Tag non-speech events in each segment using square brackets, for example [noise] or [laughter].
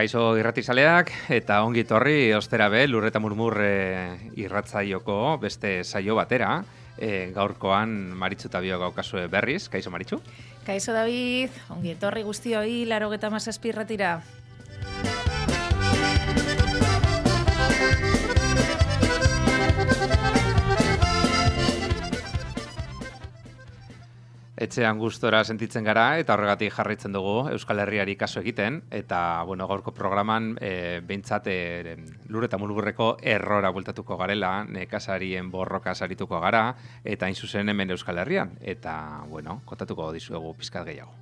Kaixo irratizaleak eta ongi torri ostera be lurreta murmur e, irratzaioko beste saio batera. E, gaurkoan Maritzu eta bio gaukazue berriz. Kaixo Maritzu? Kaixo David, ongi etorri guztioi, laro geta mazazpi etxean gustora sentitzen gara eta horregatik jarraitzen dugu Euskal Herriari kaso egiten eta bueno, gaurko programan e, behintzat e, lur eta mulburreko errora bultatuko garela, nekasarien borroka sarituko gara eta hain zuzen hemen Euskal Herrian eta bueno, kontatuko dizuegu pizkat gehiago.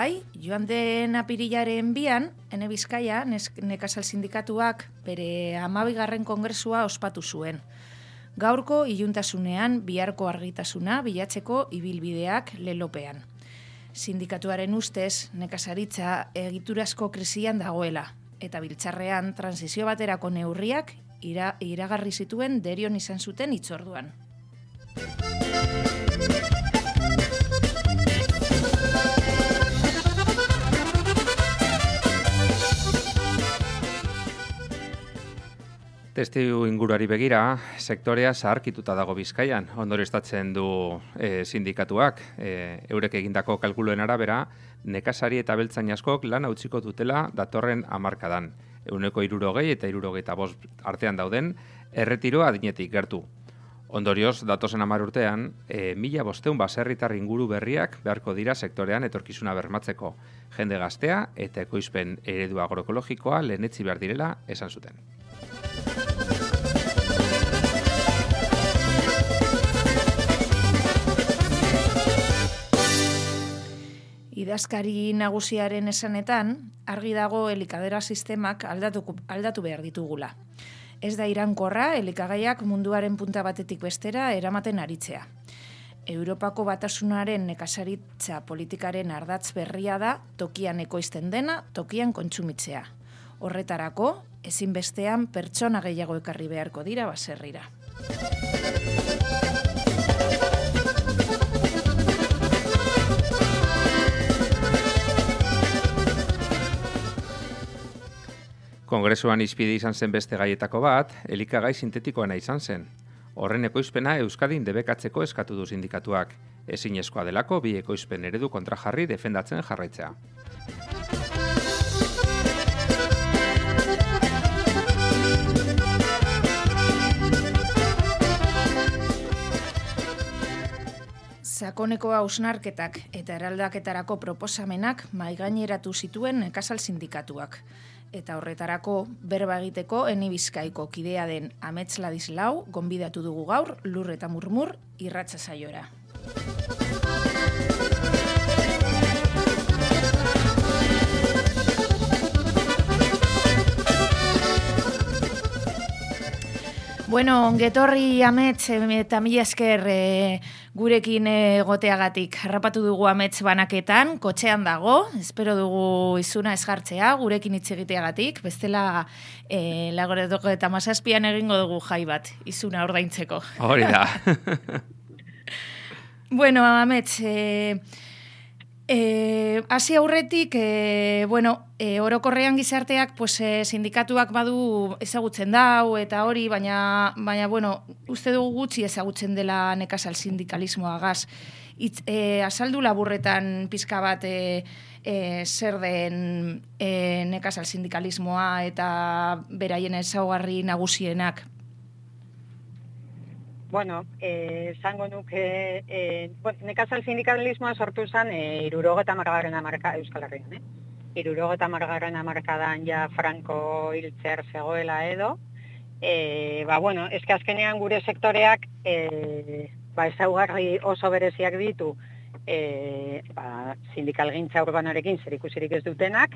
Bai, joan den apirilaren bian, ene bizkaia, nekazal sindikatuak bere amabigarren kongresua ospatu zuen. Gaurko iluntasunean biharko argitasuna bilatzeko ibilbideak lelopean. Sindikatuaren ustez, nekazaritza egiturazko krisian dagoela, eta biltzarrean transizio baterako neurriak ira, iragarri zituen derion izan zuten itzorduan. Testiu inguruari begira, sektorea zaharkituta dago bizkaian, ondorestatzen du e, sindikatuak. E, eurek egindako kalkuluen arabera, nekasari eta beltzain askok lan utziko dutela datorren amarkadan. Euneko irurogei eta irurogei eta bost artean dauden, erretiro adinetik gertu. Ondorioz, datozen amar urtean, e, mila bosteun baserritar inguru berriak beharko dira sektorean etorkizuna bermatzeko. Jende gaztea eta ekoizpen eredu agroekologikoa lehenetzi behar direla esan zuten. Idazkari nagusiaren esanetan, argi dago elikadera sistemak aldatu, aldatu behar ditugula. Ez da irankorra elikagaiak munduaren punta batetik bestera eramaten aritzea. Europako batasunaren nekasaritza politikaren ardatz berria da tokian ekoizten dena, tokian kontsumitzea. Horretarako, ezinbestean pertsona gehiago ekarri beharko dira baserrira. Kongresuan izpide izan zen beste gaietako bat, elikagai sintetikoena izan zen. Horren ekoizpena Euskadin debekatzeko eskatu du sindikatuak. Ezin eskoa delako bi ekoizpen eredu kontrajarri defendatzen jarraitzea. Sakoneko hausnarketak eta eraldaketarako proposamenak maigaineratu zituen nekazal sindikatuak eta horretarako berba egiteko eni bizkaiko kidea den Amets Ladislau gonbidatu dugu gaur lur eta murmur irratsa saiora. Bueno, ongetorri amets eta mila esker e, gurekin egoteagatik. Harrapatu dugu amets banaketan, kotxean dago, espero dugu izuna esgartzea gurekin hitz egiteagatik, bestela e, lagoretoko eta masazpian egingo dugu jai bat, izuna ordaintzeko. Hori da. [laughs] bueno, amets, e, E, hasi aurretik, e, bueno, e, orokorrean gizarteak pues, e, sindikatuak badu ezagutzen dau eta hori, baina, baina bueno, uste dugu gutxi ezagutzen dela nekazal sindikalismoa gaz. Itz, e, azaldu laburretan pizka bat e, e, zer den e, nekazal sindikalismoa eta beraien ezaugarri nagusienak. Bueno, eh, zango nuke, eh, bueno, nekazal sindikalismoa sortu zen eh, irurogeta margarren amarka Euskal Herrian, eh? Irurogeta margarren amarkadan ja Franco hiltzer zegoela edo. Eh, ba, bueno, eske azkenean gure sektoreak eh, ba, ezaugarri oso bereziak ditu eh, ba, sindikal gintza urbanorekin zer ikusirik ez dutenak,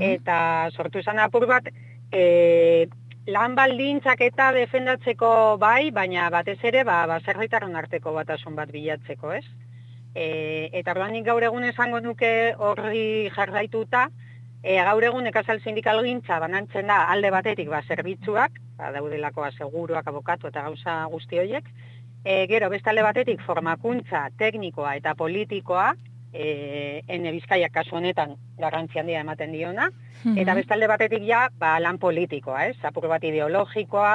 eta sortu zen apur bat, eh, lan baldintzak eta defendatzeko bai, baina batez ere ba baserritarron arteko batasun bat bilatzeko, ez? E, eta ordanik gaur egun esango nuke horri jarraituta, E, gaur egun nekazal sindikal gintza banantzen da alde batetik ba, zerbitzuak, ba, daudelako aseguruak, abokatu eta gauza guzti horiek, e, gero beste alde batetik formakuntza teknikoa eta politikoa, e, ene bizkaiak kasu honetan garrantzi handia ematen diona, eta beste alde batetik ja ba, lan politikoa, ez? apur bat ideologikoa,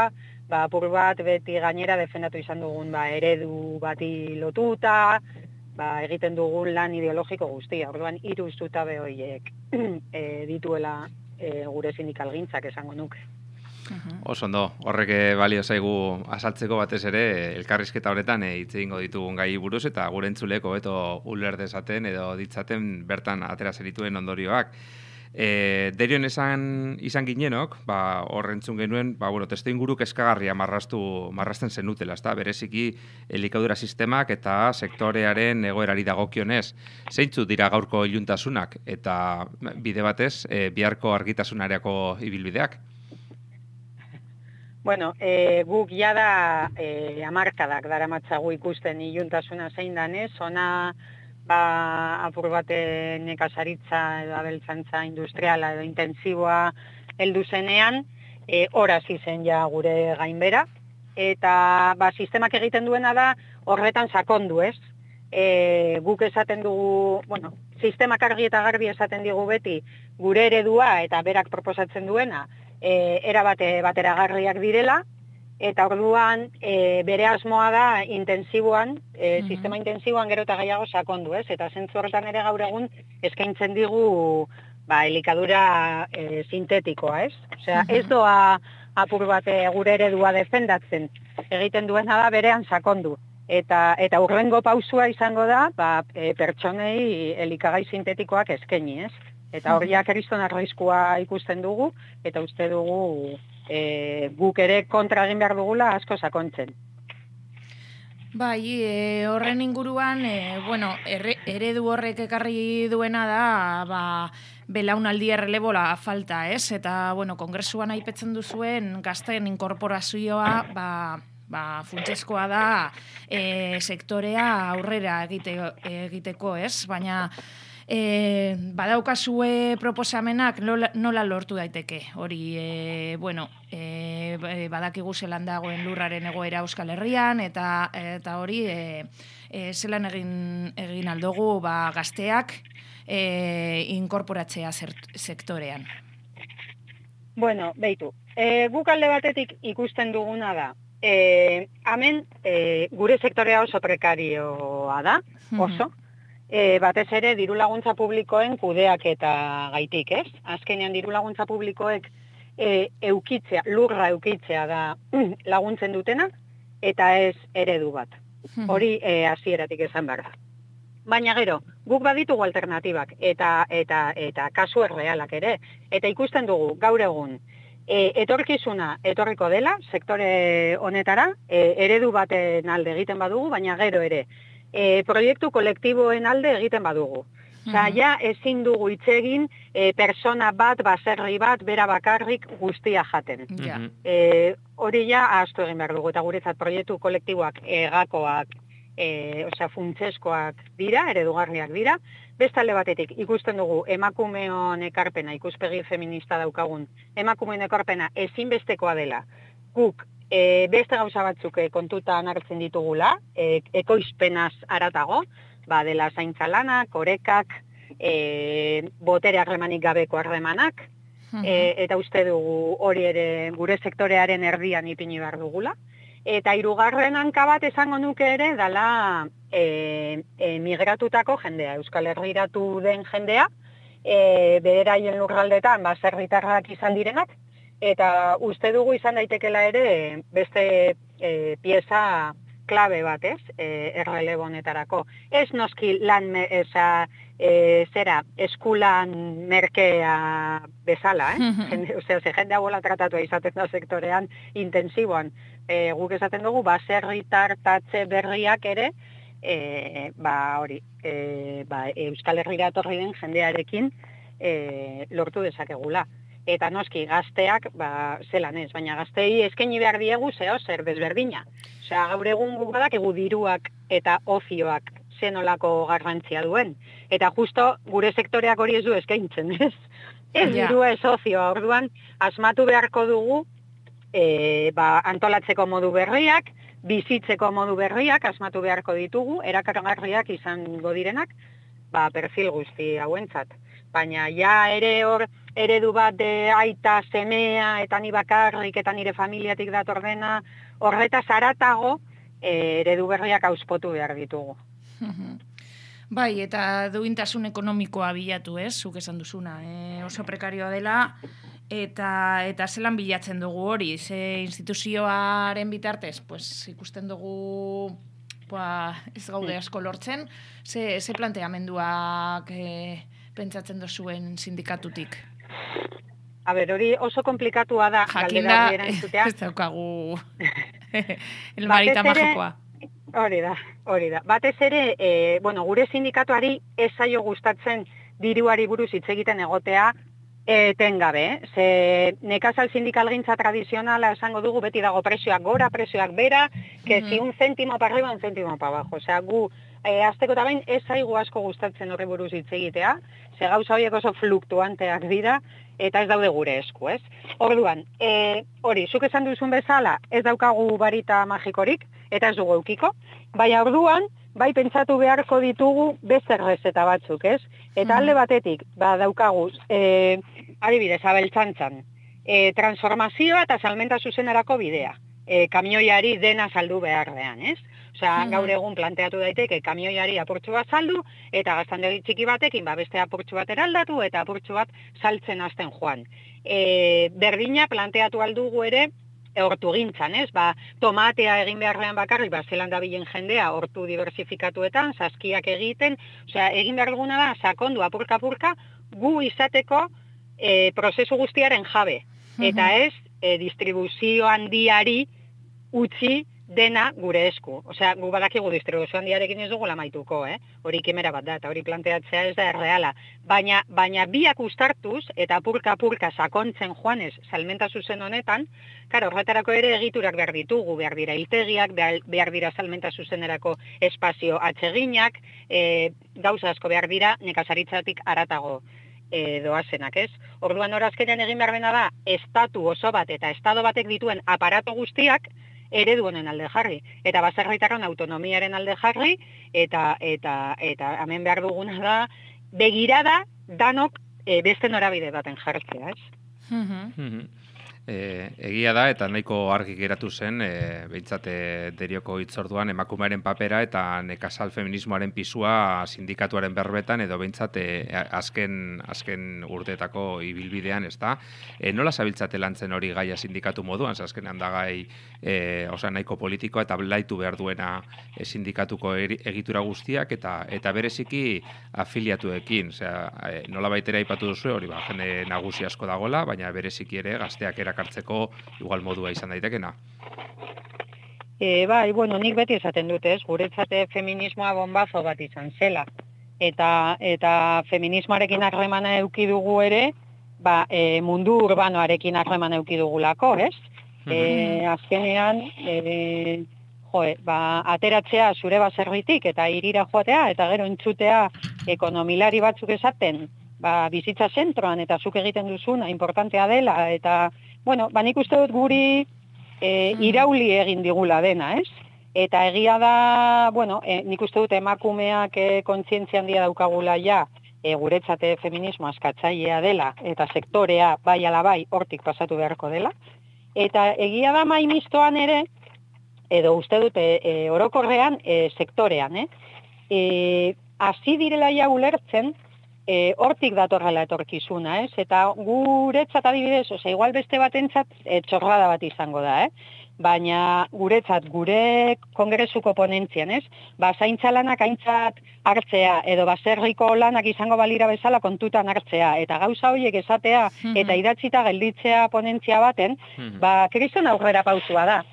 ba, apur bat beti gainera defendatu izan dugun ba, eredu bati lotuta, ba, egiten dugun lan ideologiko guztia. Orduan, hiru zutabe horiek [clears throat] e, dituela e, gure sindikalgintzak esango nuke. Oso ondo, horrek balio zaigu asaltzeko batez ere elkarrizketa horretan eh, hitz egingo ditugun gai buruz eta gure entzuleko beto uler dezaten edo ditzaten bertan atera zerituen ondorioak. E, derion esan izan ginenok, ba, horrentzun genuen, ba, bueno, testo inguruk eskagarria marrastu, marrasten zenutela, ezta? bereziki elikadura sistemak eta sektorearen egoerari dagokionez. Zeintzu dira gaurko iluntasunak eta bide batez, e, biharko argitasunareako ibilbideak? Bueno, e, guk jada e, amarkadak dara matzagu ikusten iluntasuna zein danez, ona ba, apur bate nekazaritza edo abeltzantza industriala edo intensiboa heldu zenean, e, horaz izen ja gure gainbera, eta ba, sistemak egiten duena da horretan sakondu ez. E, guk esaten dugu, bueno, sistemak argi eta garbi esaten digu beti gure eredua eta berak proposatzen duena, e, era bate bateragarriak direla, eta orduan e, bere asmoa da intensiboan, e, sistema intensiboan gero eta gehiago sakondu, ez? Eta zentzu horretan ere gaur egun eskaintzen digu ba, elikadura e, sintetikoa, ez? Osea, ez doa apur bat e, gure eredua defendatzen, egiten duena da berean sakondu. Eta, eta urrengo pausua izango da, ba, e, pertsonei elikagai sintetikoak eskaini, ez? Eta horiak eriston arraizkua ikusten dugu, eta uste dugu e, guk ere kontra egin behar dugula asko sakontzen. Bai, e, horren inguruan, e, bueno, eredu horrek ekarri duena da, ba, belaunaldi errelebola falta, ez? Eta, bueno, kongresuan aipetzen duzuen gazten inkorporazioa, ba, ba, funtsezkoa da e, sektorea aurrera egite, egiteko, ez? Baina, E, badaukazue proposamenak nola, nola lortu daiteke. Hori, e, bueno, e, badakigu zelan dagoen lurraren egoera Euskal Herrian, eta eta hori, e, e, zelan egin, egin aldogu ba, gazteak e, inkorporatzea sektorean. Bueno, beitu, e, guk alde batetik ikusten duguna da, e, hemen e, gure sektorea oso prekarioa da, oso, e, batez ere diru laguntza publikoen kudeak eta gaitik, ez? Azkenean diru laguntza publikoek e, eukitzea, lurra eukitzea da laguntzen dutena, eta ez eredu bat. Hmm. Hori e, hasieratik esan behar da. Baina gero, guk baditugu alternatibak eta eta eta kasu errealak ere, eta ikusten dugu gaur egun, e, etorkizuna etorriko dela, sektore honetara, e, eredu baten alde egiten badugu, baina gero ere, e, proiektu kolektiboen alde egiten badugu. Osa, ja, ezin dugu hitz egin e, persona bat, baserri bat, bera bakarrik guztia jaten. Ja. E, hori ja, ahaztu egin behar dugu, eta guretzat proiektu kolektiboak egakoak, e, osea, funtseskoak dira, eredugarriak dira, bestalde batetik ikusten dugu emakumeon ekarpena, ikuspegi feminista daukagun, emakumeon ekarpena ezinbestekoa dela, guk e, beste gauza batzuk e, kontutan hartzen ditugula, e, ekoizpenaz aratago, ba, dela zaintza lanak, orekak, e, botere harremanik gabeko harremanak, e, eta uste dugu hori ere gure sektorearen erdian ipini behar dugula. Eta hirugarren hanka bat esango nuke ere dala e, e, migratutako jendea, Euskal Herriratu den jendea, e, bederaien lurraldetan, ba, izan direnak, eta uste dugu izan daitekela ere beste e, pieza klabe bat, ez? E, errelebo honetarako. Ez noski lan eza, e, zera, eskulan merkea bezala, eh? jende, osea, ze jende abola tratatu izaten da sektorean intensiboan. E, guk esaten dugu, baserri tartatze berriak ere, e, ba, hori, e, ba, Euskal Herriera torri den jendearekin e, lortu dezakegula eta noski gazteak ba zelan ez baina gaztei eskaini behar diegu zeo zer bezberdina osea gaur egun gu badak egu diruak eta ozioak zenolako garrantzia duen eta justo gure sektoreak hori ez du eskaintzen [laughs] ez Ez Ja. dirua ez sozioa, orduan asmatu beharko dugu e, ba, antolatzeko modu berriak, bizitzeko modu berriak asmatu beharko ditugu, erakargarriak izango direnak, ba, perfil guzti hauentzat. Baina ja ere hor eredu bat de aita, semea, eta ni bakarrik, eta nire familiatik dator dena, horretaz aratago, e, eredu berriak auspotu behar ditugu. [laughs] Bai, eta duintasun ekonomikoa bilatu, ez? Zuk esan duzuna. E, oso prekarioa dela, eta eta zelan bilatzen dugu hori, ze instituzioaren bitartez, pues, ikusten dugu ba, ez gaude asko lortzen, ze, ze planteamenduak e, pentsatzen dozuen sindikatutik. A ber, hori oso komplikatua da, Jakinda, [laughs] ez daukagu [laughs] el marita Batez ere- magikoa. Hori da, hori da. Batez ere, e, bueno, gure sindikatuari ez zaio gustatzen diruari buruz hitz egiten egotea etengabe, eh? ze nekazal sindikalgintza tradizionala esango dugu beti dago presioak gora, presioak bera, que Mhm. si un céntimo para arriba, un céntimo para abajo. Osea, gu e, azteko eta bain ez zaigu asko gustatzen horri buruz hitz egitea, ze gauza horiek oso fluktuanteak dira, eta ez daude gure esku, ez? Orduan, e, hori, zuk esan duzun bezala, ez daukagu barita magikorik, eta ez dugu eukiko, baina orduan, bai pentsatu beharko ditugu beste errezeta batzuk, ez? Eta alde batetik, ba, daukagu, e, adibidez, abeltzantzan, e, transformazioa eta salmenta zuzenerako bidea. E, kamioiari dena saldu beharrean, ez? Osea, Mhm. gaur egun planteatu daiteke kamioiari apurtxu bat saldu, eta gaztandegi txiki batekin, ba, beste apurtxu bat eraldatu, eta apurtxu bat saltzen hasten joan. E, berdina planteatu aldugu ere, hortu gintzan, ez? Ba, tomatea egin beharrean bakarrik, ba, zelan dabilen jendea, hortu diversifikatuetan, saskiak egiten, osea, egin behar duguna da, sakondu apurka-apurka, gu izateko e, prozesu guztiaren jabe. Eta ez, e, distribuzio handiari utzi dena gure esku. Osea, gu badakigu distribuzio handiarekin ez dugu lamaituko, eh? Hori kimera bat da, eta hori planteatzea ez da erreala. Baina, baina biak ustartuz, eta apurka-apurka sakontzen joanez salmenta zuzen honetan, Karo, horretarako ere egiturak behar ditugu, behar dira iltegiak, behar, dira salmenta zuzenerako espazio atseginak, e, gauza asko behar dira nekazaritzatik aratago e, doazenak, ez? Orduan horazkenean egin behar dena da, estatu oso bat eta estado batek dituen aparato guztiak eredu honen alde jarri. Eta baserritarron autonomiaren alde jarri, eta, eta, eta hemen behar duguna da, begirada danok e, beste norabide baten jartzea, ez? Mhm. Mhm. E, egia da, eta nahiko argi geratu zen, e, behintzate derioko hitzorduan emakumearen papera eta nekazal feminismoaren pisua sindikatuaren berbetan, edo behintzate azken, azken urteetako ibilbidean, ez da? E, nola zabiltzate lantzen hori gaia sindikatu moduan, ze azkenean da gai, e, osea, nahiko politikoa eta blaitu behar duena e, sindikatuko eri- egitura guztiak, eta eta bereziki afiliatuekin, osea, e, nola baitera ipatu duzu hori, ba, jende nagusi asko dagola, baina bereziki ere gazteak erakartzeko igual modua izan daitekena. E, bai, bueno, nik beti esaten dut, ez, guretzate feminismoa bombazo bat izan zela. Eta, eta feminismoarekin harremana eduki dugu ere, ba, e, mundu urbanoarekin harremana eduki dugulako, ez? E, azkenean, e, joe, ba, ateratzea zure baserritik eta irira joatea, eta gero entzutea ekonomilari batzuk esaten, ba, bizitza zentroan eta zuk egiten duzuna importantea dela, eta, bueno, ba, nik uste dut guri e, Mhm. irauli egin digula dena, ez? Eta egia da, bueno, e, nik uste dut emakumeak e, kontzientzia handia daukagula ja, e, guretzate feminismo askatzailea dela, eta sektorea bai ala bai hortik pasatu beharko dela. Eta egia da mai mistoan ere, edo uste dute e, orokorrean e, sektorean, eh? E, hasi direla ja ulertzen, e, hortik datorrela etorkizuna, ez? Eta guretzat adibidez, osea, igual beste batentzat e, txorrada bat izango da, eh? Baina guretzat, gure kongresuko ponentzian, ez? Ba, zaintza lanak aintzat hartzea, edo baserriko lanak izango balira bezala kontutan hartzea, eta gauza horiek esatea, Mhm. eta idatzita gelditzea ponentzia baten, Mhm. ba, kriston aurrera pausua da.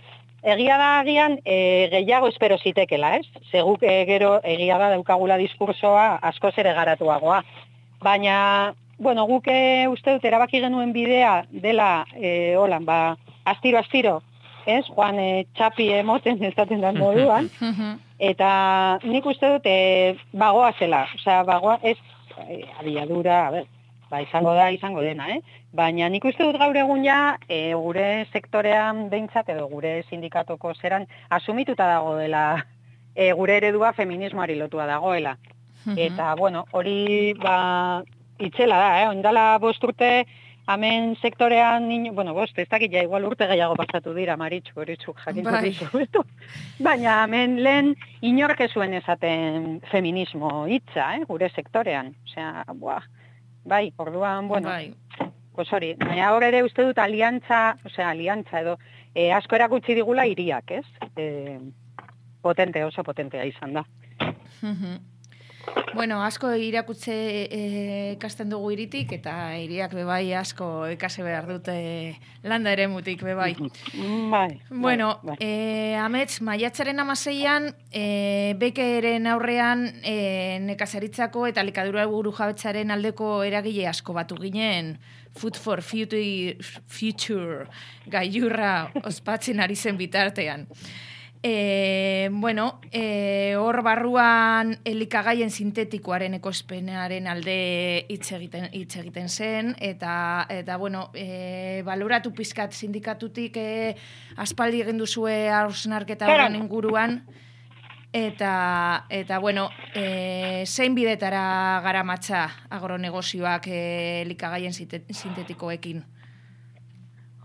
Egia da agian e, gehiago espero zitekela, ez? Seguk e, gero egia da daukagula diskursoa askoz ere garatuagoa. Baina, bueno, guk e, uste dut erabaki genuen bidea dela, e, holan, ba, astiro-astiro, ez? Joan e, txapi emoten [laughs] ezaten den moduan, [laughs] eta nik uste dut e, bagoa zela, osea, bagoa ez e, abiadura, a ber, ba, izango da, izango dena, eh? Baina nik uste dut gaur egun ja, e, gure sektorean behintzat edo gure sindikatoko zeran asumituta dagoela e, gure eredua feminismoari lotua dagoela. Eta, bueno, hori, ba, itxela da, eh? Ondala bost urte, hemen sektorean, nino, bueno, bost, ez dakit ja, igual urte gehiago pasatu dira, maritxu, horitxuk jakin Bai. Baina hemen lehen inork ez zuen esaten feminismo hitza, eh? gure sektorean. Osea, buah, bai, orduan, bueno, Bai. pues hori, baina hor ere uste dut aliantza, osea, aliantza edo, e, asko erakutsi digula iriak, ez? E, potente, oso potentea izan da. Mhm. Bueno, asko irakutze eh, ikasten dugu iritik, eta iriak bebai asko ikase behar dute landa ere mutik bebai. Mm, Bai. Bueno, bai, bai. eh, amets, maiatzaren amaseian, eh, bekeren aurrean eh, nekazaritzako eta likadura buru jabetzaren aldeko eragile asko batu ginen Food for Future, future gailurra ospatzen ari zen bitartean. E, bueno, e, hor barruan elikagaien sintetikoaren ekospenaren alde hitz egiten hitz egiten zen eta eta bueno, e, baloratu pizkat sindikatutik e, aspaldi egin duzue hausnarketa horren inguruan eta eta bueno, e, zein bidetara garamatza agronegozioak e, elikagaien sinte- sintetikoekin.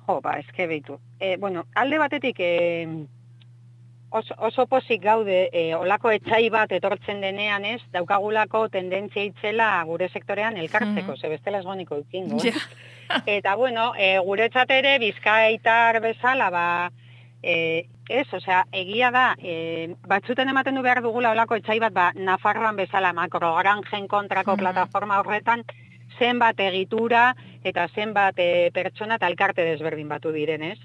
Jo, ba, eske behitu. E, bueno, alde batetik, e, oso, oso pozik gaude, e, olako etxai bat etortzen denean ez, daukagulako tendentzia itzela gure sektorean elkartzeko, Mhm. ze bestela esgoniko ikingo. Ja. [laughs] Eta bueno, e, guretzat ere bizkaitar bezala, ba, e, ez, osea, egia da, e, batzuten ematen du behar dugula olako etxai bat, ba, Nafarroan bezala makrogranjen kontrako Mhm. plataforma horretan, zenbat egitura eta zenbat e, pertsona eta elkarte desberdin batu direnez.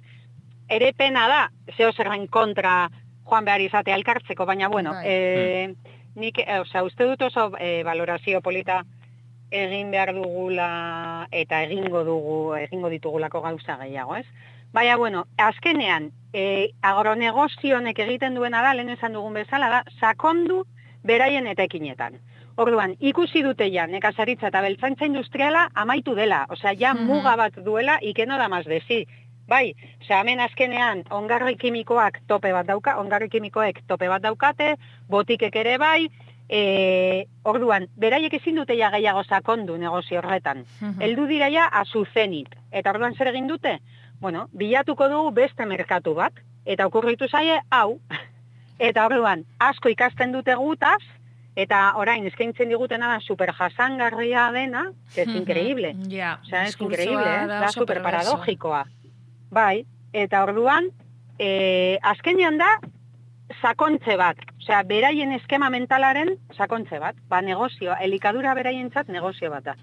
Ere pena da, zeo zerren kontra joan behar izatea elkartzeko, baina bueno, Bai. e, nik, e, osea, uste dut oso e, valorazio polita egin behar dugula eta egingo dugu, egingo ditugulako gauza gehiago, ez? Baina, bueno, azkenean, e, agronegozionek egiten duena da, lehen esan dugun bezala da, sakondu beraien etekinetan. Orduan, ikusi dute ja, nekazaritza eta beltzantza industriala amaitu dela. Osea, ja Mhm. muga bat duela, ikeno da maz dezi. Bai, osea, hemen azkenean, ongarri kimikoak tope bat dauka, ongarri kimikoek tope bat daukate, botikek ere bai, e, orduan, beraiek ezin dute ja gehiago sakondu negozio horretan. Mhm. Heldu dira ja azuzenit. Eta orduan zer egin dute? Bueno, bilatuko dugu beste merkatu bat, eta okurritu zaie, hau. [laughs] Eta orduan, asko ikasten dute gutaz, eta orain eskaintzen digutena da super jasangarria dena, que es Mhm. increíble. Ja, Osea, es diskurtsoa increíble, eh? da oso super perverso. Bai, eta orduan, e, azkenean da, sakontze bat. Osea, beraien eskema mentalaren sakontze bat. Ba, negozioa, elikadura beraientzat negozio bat da.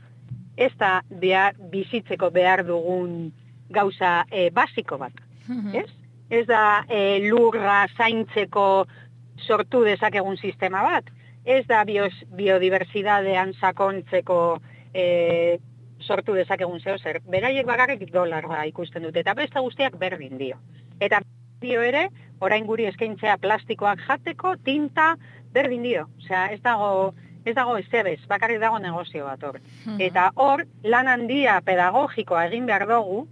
Ez da behar, bizitzeko behar dugun gauza e, basiko bat, Mhm. ez? Ez da e, lurra zaintzeko sortu dezakegun sistema bat. Ez da bios, biodiversidadean sakontzeko e, sortu dezakegun zeo zer. Beraiek bakarrik dolarra ikusten dute, eta beste guztiak berdin dio. Eta dio ere, orain guri eskaintzea plastikoak jateko, tinta, berdin dio. Osea, ez dago, ez dago ezebez, bakarrik dago negozio bat hor. Mhm. Eta hor, lan handia pedagogikoa egin behar dugu,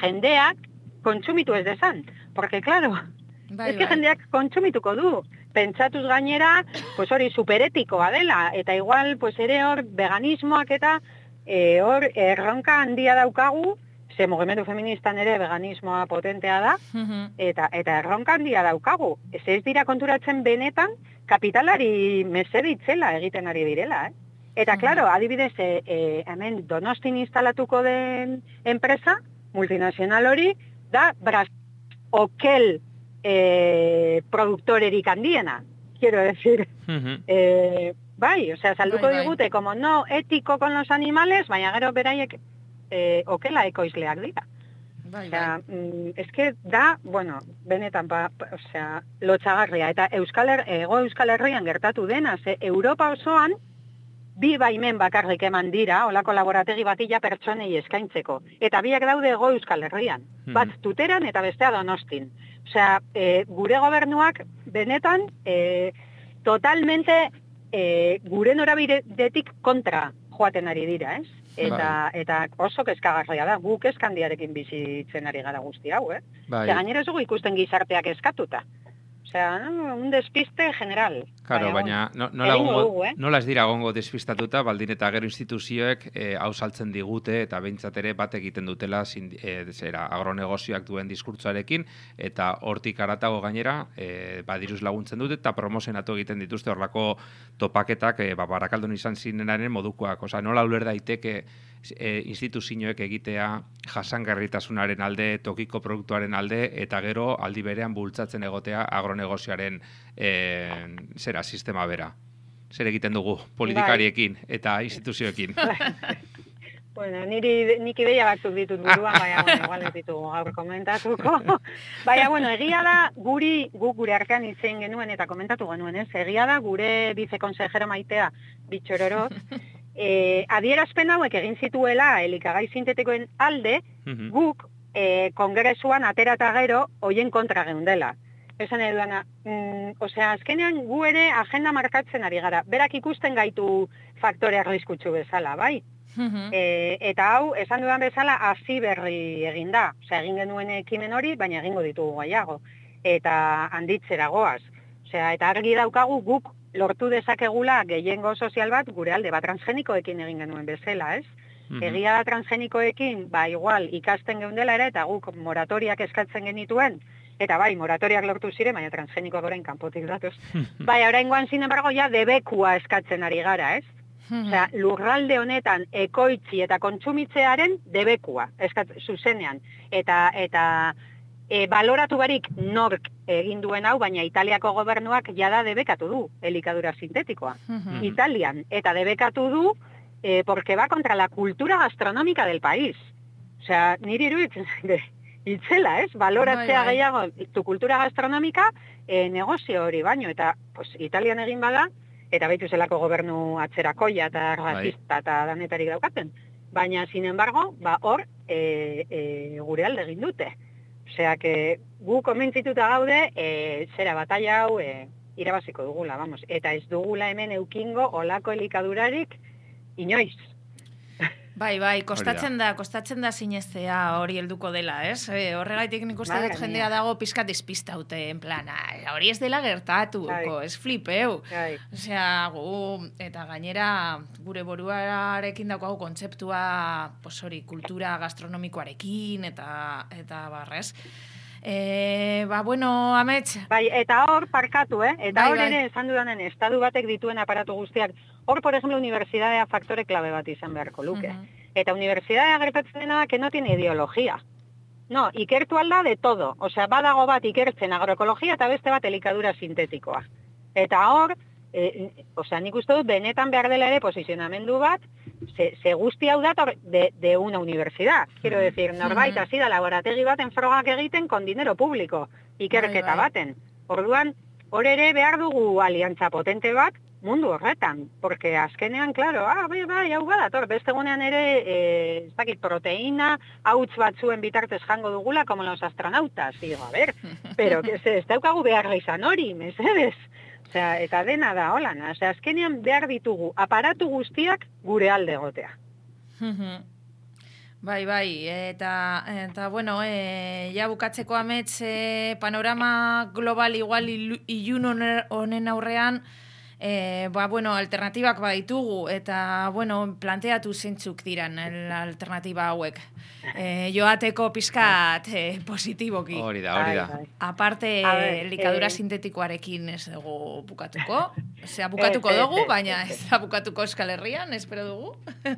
jendeak kontsumitu ez dezan. Porque, claro, Bai, ez bai. jendeak kontsumituko du. Pentsatuz gainera, pues hori superetikoa dela. Eta igual, pues ere hor, veganismoak eta e, hor erronka handia daukagu, ze mugimendu feministan ere veganismoa potentea da, Mhm. eta eta erronka handia daukagu. Ez ez dira konturatzen benetan kapitalari meseditzela egiten ari direla, eh? Eta, claro, adibidez, e, e, hemen donostin instalatuko den enpresa, multinazional hori, da Bras okel e, produktorerik handiena, quiero decir. Mhm. Eh, bai, o sea, salduko Bai, bai. digute, como no ético con los animales, baina gero beraiek eh, okela ekoizleak dira. Bai, Osea, bai. mm, eske da, bueno, benetan, ba, pa- osea, lotxagarria. Eta Euskal Her, ego Euskal Herrian gertatu dena, ze Europa osoan, bi baimen bakarrik eman dira, olako laborategi batila pertsonei eskaintzeko. Eta biak daude ego Euskal Herrian. Mhm. Bat tuteran eta bestea donostin. Osea, e, gure gobernuak benetan e, totalmente e, gure norabidetik kontra joaten ari dira, ez? Eta, eta oso kezkagarria da, guk eskandiarekin bizitzen ari gara guzti hau, eh? Bai. Eta gainera ez dugu ikusten gizarteak eskatuta. Osea, un despiste general. Claro, baina no, nola, gongo, dugu, eh? nola ez dira gongo despistatuta, baldin eta gero instituzioek e, hau saltzen digute eta behintzat ere bat egiten dutela zin, e, zera, agronegozioak duen diskurtzoarekin eta hortik aratago gainera e, badiruz laguntzen dute eta promozionatu egiten dituzte horlako topaketak e, ba, barakaldun izan zinenaren modukoak. Osea, nola uler daiteke e, instituzioek egitea jasangarritasunaren alde, tokiko produktuaren alde, eta gero aldi berean bultzatzen egotea agronegozioaren e, zera sistema bera. Zer egiten dugu politikariekin eta instituzioekin. Bueno, niri nik ideia batzuk ditut buruan, baina bueno, igual ez ditugu gaur komentatuko. [laughs] baina bueno, egia da guri guk gure artean itzein genuen eta komentatu genuen, ez? Egia da gure vicekonsejero maitea bitxororo [laughs] eh adierazpen hauek egin zituela elikagai sintetikoen alde guk eh kongresuan atera eta gero hoien kontra geundela. Esan duana, mm, osea, azkenean gu ere agenda markatzen ari gara. Berak ikusten gaitu faktore arriskutsu bezala, bai? Mhm. E, eta hau, esan dudan bezala, hasi berri egin da. Osea, egin genuen ekimen hori, baina egingo ditugu gaiago. Eta handitzera goaz. Osea, eta argi daukagu guk lortu dezakegula gehiengo sozial bat gure alde, bat transgenikoekin egin genuen bezala, ez? Mhm. Egia da transgenikoekin, ba igual ikasten geundela ere, eta guk moratoriak eskatzen genituen, eta bai, moratoriak lortu ziren, baina transgenikoak orain kanpotik datoz. [laughs] bai, oraingoan sin embargo, ja debekua eskatzen ari gara, ez? Mhm. Osea, lurralde honetan ekoitzi eta kontsumitzearen debekua, eskat, zuzenean. Eta, eta e, baloratu barik nork egin duen hau, baina Italiako gobernuak jada debekatu du elikadura sintetikoa. Mhm. Italian. Eta debekatu du eh, porque va contra la cultura gastronómica del país. Osea, niri iruditzen zaide, itzela, ez? Baloratzea Bai, bai. gehiago tu kultura gastronómica eh, negozio hori baino. Eta pues, Italian egin bada, eta baitu zelako gobernu atzerakoia eta rasista eta danetarik daukaten. Baina, sin embargo, ba, hor e, e, gure alde egin dute. Osea, que gu komentzituta gaude, e, zera batalla hau e, irabaziko dugula, vamos. Eta ez dugula hemen eukingo olako elikadurarik inoiz. Bai, bai, kostatzen da, kostatzen da sinestea hori helduko dela, ez? E, horregaitik nik uste Madre dut jendea dago pizkat despistaute, en plan, "Ai, hori ez dela gertatuko, Bai. ez flipeu. Bai. Osea, gu, eta gainera, gure boruarekin daukagu kontzeptua, pues hori, kultura gastronomikoarekin, eta, eta barrez. E, ba, bueno, amets, Bai, eta hor parkatu, eh? Eta Bai, hor bai. ere esan dudanen estadu batek dituen aparatu guztiak. Hor, por ejemplo, unibertsitatea faktore klabe bat izan beharko luke. Mhm. Eta unibertsitatea gertatzen dena que no tiene ideología. No, ikertu alda de todo. Osea, badago bat ikertzen agroekologia eta beste bat elikadura sintetikoa. Eta hor, e, osea, nik uste dut benetan behar dela ere posizionamendu bat, ze, ze guzti hau dator de, de una universidad. Quiero decir, norbait hasi da laborategi baten frogak egiten con dinero publiko, ikerketa Bai, bai. baten. Orduan, hor ere behar dugu aliantza potente bat, mundu horretan, porque azkenean, claro, ah, bai, bai, hau badator, beste gunean ere, eh, ez dakit, proteína, hauts batzuen bitartez jango dugula, como los astronautas, digo, a ver, [laughs] pero, que se, ez daukagu behar izan hori, mesedez, Osea, eta dena da, holan, osea, azkenean behar ditugu, aparatu guztiak gure alde egotea. Mhm. [laughs] Bai, bai, eta, eta bueno, e, ja bukatzeko amets e, panorama global igual ilu- ilun honen aurrean, e, ba, bueno, alternatibak baditugu, eta, bueno, planteatu zeintzuk diran el alternatiba hauek. E, joateko pizkat e, positiboki. Hori da, hori da. Bai, bai. Aparte, ver, likadura eh, sintetikoarekin ez dugu bukatuko. [laughs] Osea, bukatuko dugu, baina ez, ez da bukatuko Euskal Herrian, espero dugu. [laughs]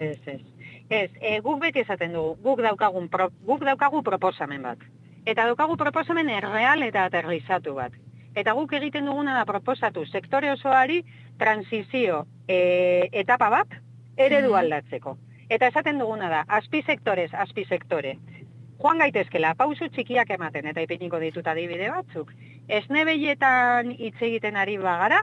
Ez, ez. Ez, e, guk beti esaten dugu, guk daukagun pro, guk daukagu proposamen bat. Eta daukagu proposamen erreal eta aterrizatu bat. Eta guk egiten duguna da proposatu sektore osoari transizio e, etapa bat eredu Mhm. aldatzeko. Eta esaten duguna da, azpi sektorez, azpi sektore. Joan gaitezkela, pausu txikiak ematen, eta ipiniko ditut adibide batzuk. Esne behietan hitz egiten ari bagara,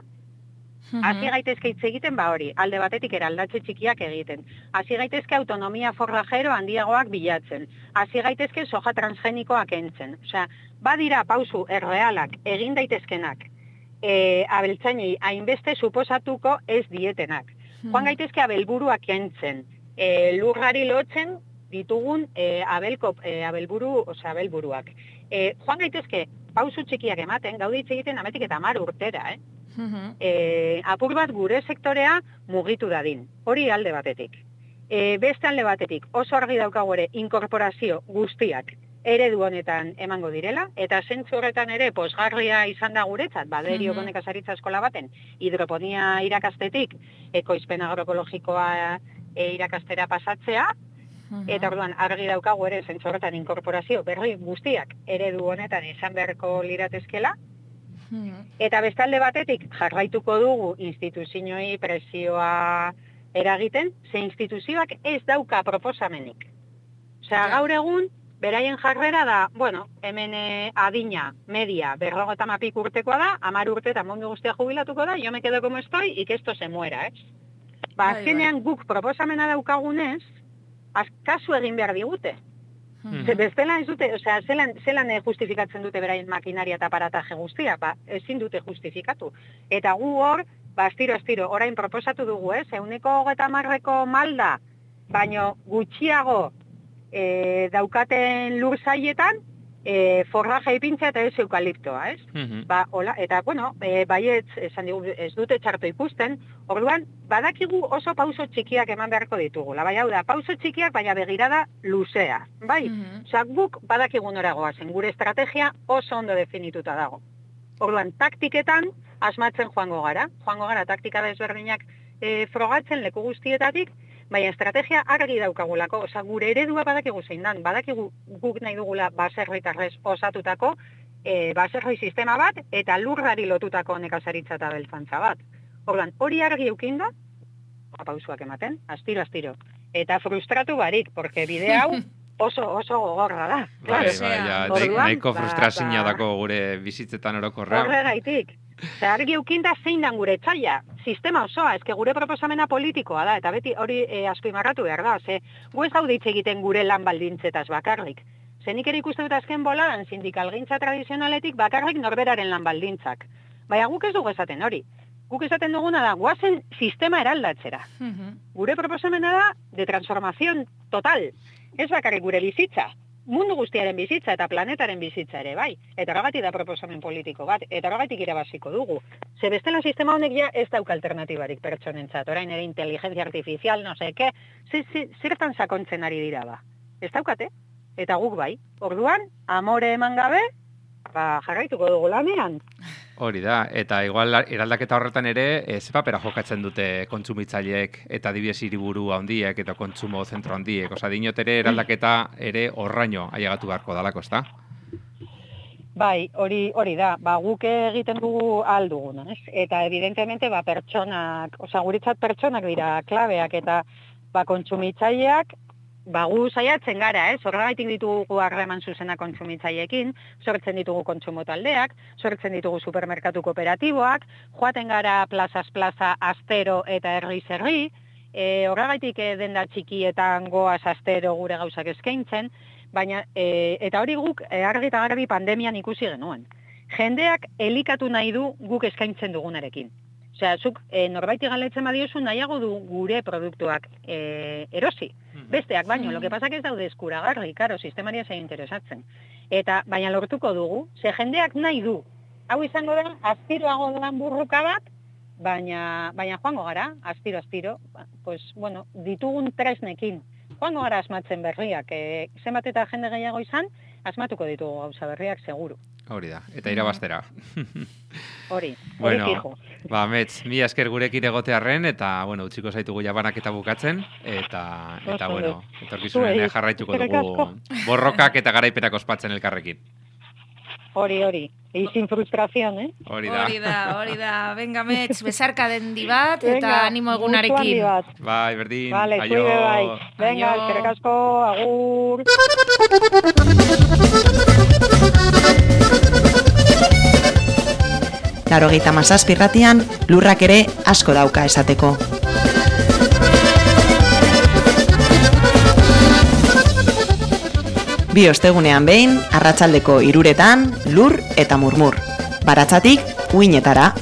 Hasi gaitezke hitz egiten ba hori, alde batetik eraldatze txikiak egiten. Hasi gaitezke autonomia forrajero handiagoak bilatzen. Hasi gaitezke soja transgenikoak entzen. Osea, badira pausu errealak egin daitezkenak. E, abeltzainei hainbeste suposatuko ez dietenak. Joan gaitezke abelburuak kentzen. E, lurrari lotzen ditugun e, abelko, e, abelburu, osea, abelburuak. E, joan gaitezke pausu txikiak ematen, gaude hitz egiten ametik eta mar urtera, eh? Mhm. e, apur bat gure sektorea mugitu dadin. Hori alde batetik. E, beste alde batetik oso argi daukagu ere inkorporazio guztiak eredu honetan emango direla, eta zentzu horretan ere posgarria izan da guretzat, baderio mm eskola baten, hidroponia irakastetik, ekoizpen agroekologikoa e, irakastera pasatzea, Mhm. eta orduan argi daukagu ere zentzu horretan inkorporazio berri guztiak eredu honetan izan beharko liratezkela, Mhm. Eta bestalde batetik jarraituko dugu instituzioi presioa eragiten, ze instituzioak ez dauka proposamenik. Osea, gaur egun, beraien jarrera da, bueno, hemen eh, adina, media, berrogeta mapik urtekoa da, amar urte eta mundu guztia jubilatuko da, jo me quedo como estoy, y que esto se muera, ez? Ba, Bai, bai. azkenean guk proposamena daukagunez, azkazu egin behar digute. Mhm. Ze bestela ez dute, osea, zelan, zelan eh, justifikatzen dute beraien makinaria eta aparataje guztia, ba, ezin dute justifikatu. Eta gu hor, ba, astiro, astiro, orain proposatu dugu, ez, euneko hogeta marreko malda, baino gutxiago e, daukaten lur zaietan, e, forraja ipintzea eta ez eukaliptoa, ez? Mhm. Ba, hola, eta, bueno, e, baiet, esan digu, ez dute txarto ikusten, orduan, badakigu oso pauso txikiak eman beharko ditugula. Bai, hau da, pauso txikiak, baina begirada luzea, bai? Mhm. Osea, guk badakigu nora goazen, gure estrategia oso ondo definituta dago. Orduan, taktiketan asmatzen joango gara. Joango gara taktika desberdinak e, frogatzen leku guztietatik, baina estrategia argi daukagulako. Osea, gure eredua badakigu zein dan. Badakigu guk nahi dugula baserritarrez osatutako e, baserri sistema bat eta lurrari lotutako nekazaritza eta beltzantza bat. Orduan, hori argi eukinda, ba, pausuak ematen, astiro, astiro. Eta frustratu barik, porque bide hau [laughs] oso, oso gogorra da. Bai, Claro, bai, ja, nahiko ba- frustrazioa ba- dako gure bizitzetan orokorra. Horregaitik. Zer argi eukinda zein dan gure txaila. Sistema osoa, eske gure proposamena politikoa da, eta beti hori e, azpimarratu behar da, ze gu ez daude hitz egiten gure lan baldintzetaz bakarrik. Ze nik ere ikusten dut azken boladan sindikalgintza tradizionaletik bakarrik norberaren lan baldintzak. Baina guk ez dugu esaten hori. Guk esaten duguna da, guazen sistema eraldatzera. Mhm. Gure proposamena da de transformación total. Ez bakarrik gure bizitza, mundu guztiaren bizitza eta planetaren bizitza ere, bai. Eta horregatik da proposamen politiko bat, eta horregatik irabaziko dugu. Ze bestela sistema honek ja ez dauka alternatibarik pertsonentzat, orain ere inteligencia artificial, no seke, ze, ze, zertan sakontzen ari dira ba. Ez daukate, eta guk bai. Orduan, amore eman gabe, ba, jarraituko dugu lanean. Hori da, eta igual eraldaketa horretan ere, e, ze papera jokatzen dute kontsumitzaileek eta dibes hiriburu handiek eta kontsumo zentro handiek. Osa, dinot ere eraldaketa ere horraino ailegatu beharko dalako, ezta? Bai, hori hori da. Ba, guk egiten dugu ahal duguna, ez? Eta evidentemente ba pertsonak, osea guretzat pertsonak dira klabeak eta ba kontsumitzaileak ba gu saiatzen gara, ez? Horregaitik ditugu harreman zuzena kontsumitzaileekin, sortzen ditugu kontsumo taldeak, sortzen ditugu supermerkatu kooperatiboak, joaten gara plazas plaza astero eta herri herri, e, horregaitik eh, denda txikietan goaz astero gure gauzak eskaintzen, baina e, eta hori guk e, argi eta garbi pandemian ikusi genuen. Jendeak elikatu nahi du guk eskaintzen dugunarekin. Osea, zuk e, norbaiti galetzen badiozu nahiago du gure produktuak e, erosi. Besteak baino, Mhm. lo que pasa que ez daude eskuragarri, karo, sistemaria zein interesatzen. Eta, baina lortuko dugu, ze jendeak nahi du. Hau izango da, astiroago doan burruka bat, baina, baina joango gara, astiro, astiro, ba, pues, bueno, ditugun tresnekin, joango gara asmatzen berriak, e, zenbat eta jende gehiago izan, asmatuko ditugu gauza berriak seguru. Hori da, eta irabaztera. [laughs] Hori, hori Bueno, fijo. Ba, metz, mi esker gurekin egotearren, eta, bueno, utziko zaitugu jabanak eta bukatzen, eta, eta Oso bueno, etorkizunen jarraituko dugu borrokak eta garaipenak ospatzen elkarrekin. Hori, hori. Y sin frustración, eh? Hori da. Hori da, hori da. Venga, metz, besarka dendi bat, eta Venga, animo egunarekin. bat. Bai, berdin, Vale, aio. cuide bai. Venga, Aio. eskerrik asko, agur. [laughs] Larogeita mazazpirratian, lurrak ere asko dauka esateko. Bi ostegunean behin, arratsaldeko iruretan, lur eta murmur. Baratzatik, uinetara,